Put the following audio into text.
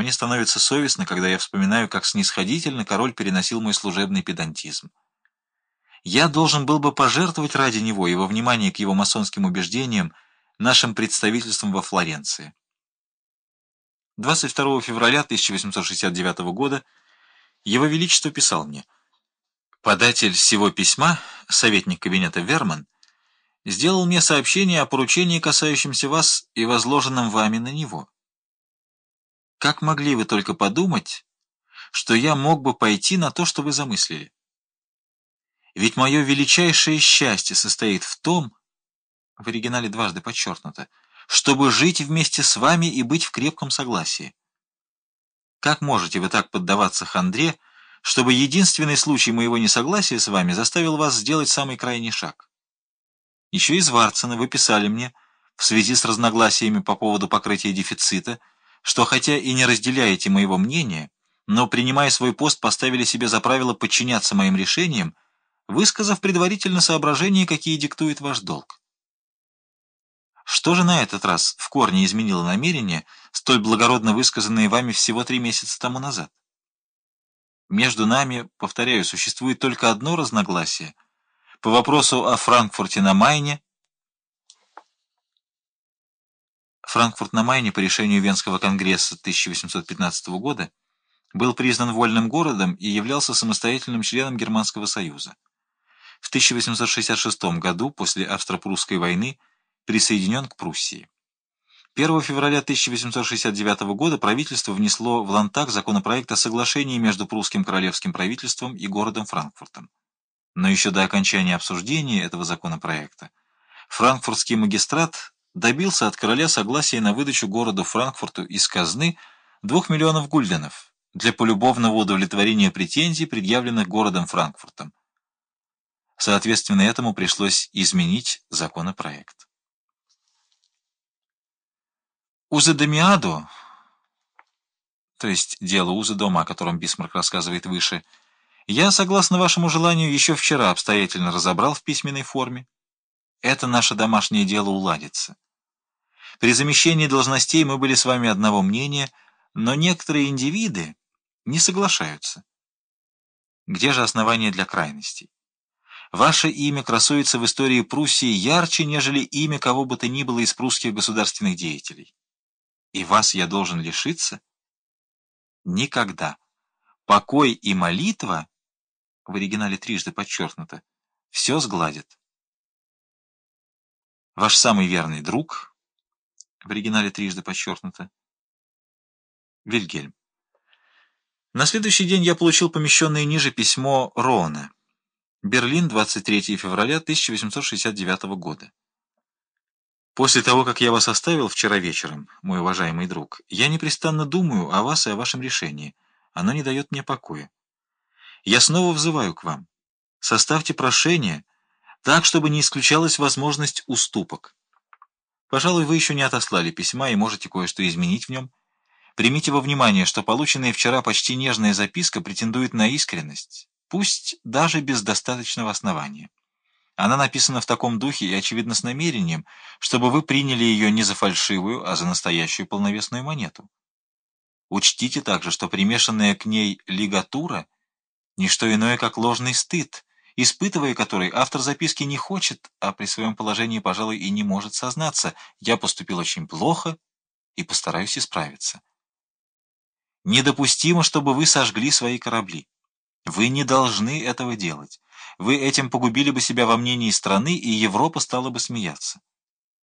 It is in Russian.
Мне становится совестно, когда я вспоминаю, как снисходительно король переносил мой служебный педантизм. Я должен был бы пожертвовать ради него его внимание к его масонским убеждениям нашим представительством во Флоренции. 22 февраля 1869 года Его Величество писал мне, «Податель всего письма, советник кабинета Верман, сделал мне сообщение о поручении, касающемся вас и возложенном вами на него. Как могли вы только подумать, что я мог бы пойти на то, что вы замыслили? Ведь мое величайшее счастье состоит в том, в оригинале дважды подчеркнуто, чтобы жить вместе с вами и быть в крепком согласии. Как можете вы так поддаваться хандре, чтобы единственный случай моего несогласия с вами заставил вас сделать самый крайний шаг? Еще из Варцена вы писали мне, в связи с разногласиями по поводу покрытия дефицита, что хотя и не разделяете моего мнения, но, принимая свой пост, поставили себе за правило подчиняться моим решениям, высказав предварительно соображения, какие диктует ваш долг. Что же на этот раз в корне изменило намерение, столь благородно высказанные вами всего три месяца тому назад? Между нами, повторяю, существует только одно разногласие — по вопросу о Франкфурте на Майне Франкфурт на Майне по решению Венского конгресса 1815 года был признан вольным городом и являлся самостоятельным членом Германского союза. В 1866 году, после Австро-Прусской войны, присоединен к Пруссии. 1 февраля 1869 года правительство внесло в Лантаг законопроект о соглашении между прусским королевским правительством и городом Франкфуртом. Но еще до окончания обсуждения этого законопроекта франкфуртский магистрат добился от короля согласия на выдачу городу Франкфурту из казны 2 миллионов гульденов для полюбовного удовлетворения претензий, предъявленных городом Франкфуртом. Соответственно, этому пришлось изменить законопроект. Узедомиадо, то есть дело Узедома, о котором Бисмарк рассказывает выше, — я, согласно вашему желанию, еще вчера обстоятельно разобрал в письменной форме. Это наше домашнее дело уладится. При замещении должностей мы были с вами одного мнения, но некоторые индивиды не соглашаются. Где же основания для крайностей? Ваше имя красуется в истории Пруссии ярче, нежели имя кого бы то ни было из прусских государственных деятелей. И вас я должен лишиться? Никогда. Покой и молитва в оригинале трижды подчеркнуто, все сгладит. Ваш самый верный друг, в оригинале трижды подчеркнуто, Вильгельм. На следующий день я получил помещенное ниже письмо Роана. Берлин, 23 февраля 1869 года. После того, как я вас оставил вчера вечером, мой уважаемый друг, я непрестанно думаю о вас и о вашем решении. Оно не дает мне покоя. Я снова взываю к вам. Составьте прошение так, чтобы не исключалась возможность уступок. Пожалуй, вы еще не отослали письма и можете кое-что изменить в нем. Примите во внимание, что полученная вчера почти нежная записка претендует на искренность, пусть даже без достаточного основания. Она написана в таком духе и, очевидно, с намерением, чтобы вы приняли ее не за фальшивую, а за настоящую полновесную монету. Учтите также, что примешанная к ней лигатура — не что иное, как ложный стыд, испытывая который автор записки не хочет, а при своем положении, пожалуй, и не может сознаться. Я поступил очень плохо и постараюсь исправиться. Недопустимо, чтобы вы сожгли свои корабли. Вы не должны этого делать. Вы этим погубили бы себя во мнении страны, и Европа стала бы смеяться.